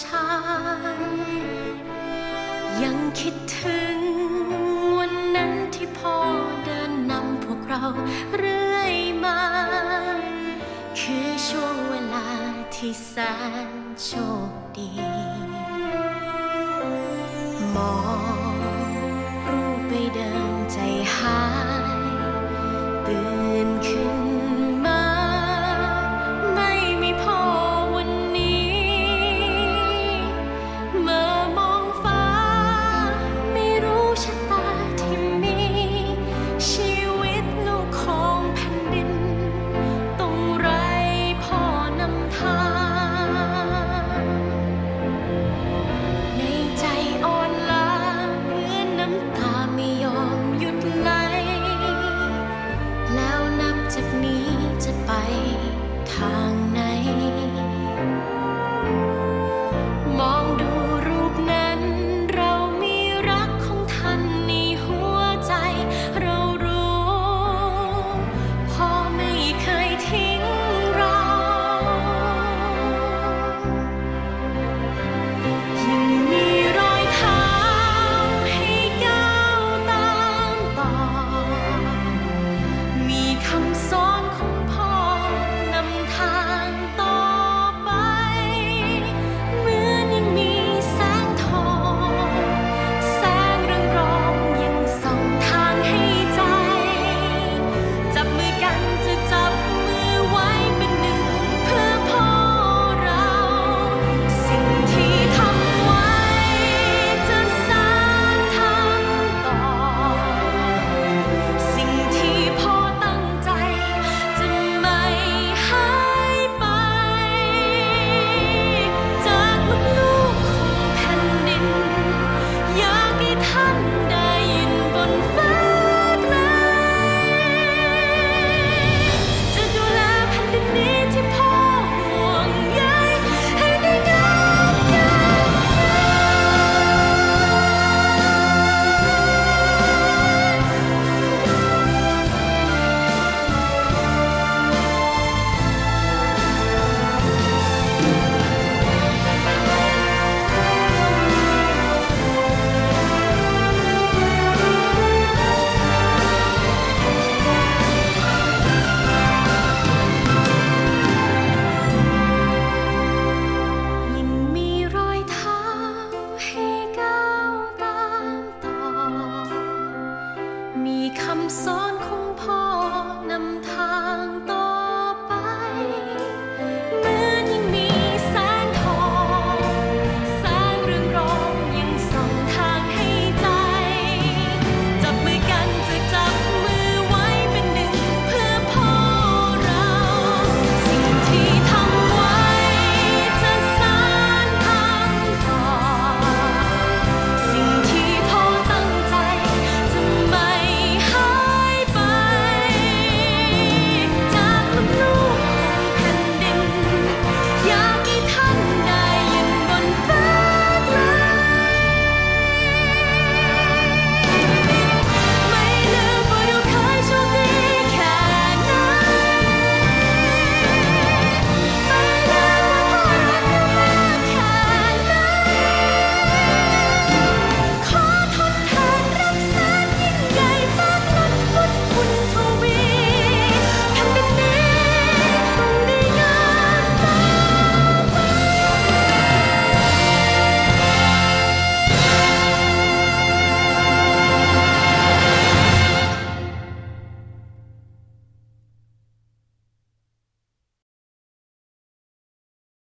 ชางยังคิดถึงวันนั้นที่พ่อเดินนำพวกเราเรื่อยมา คือช่วงเวลาที่แสนโชคดี 而琴散。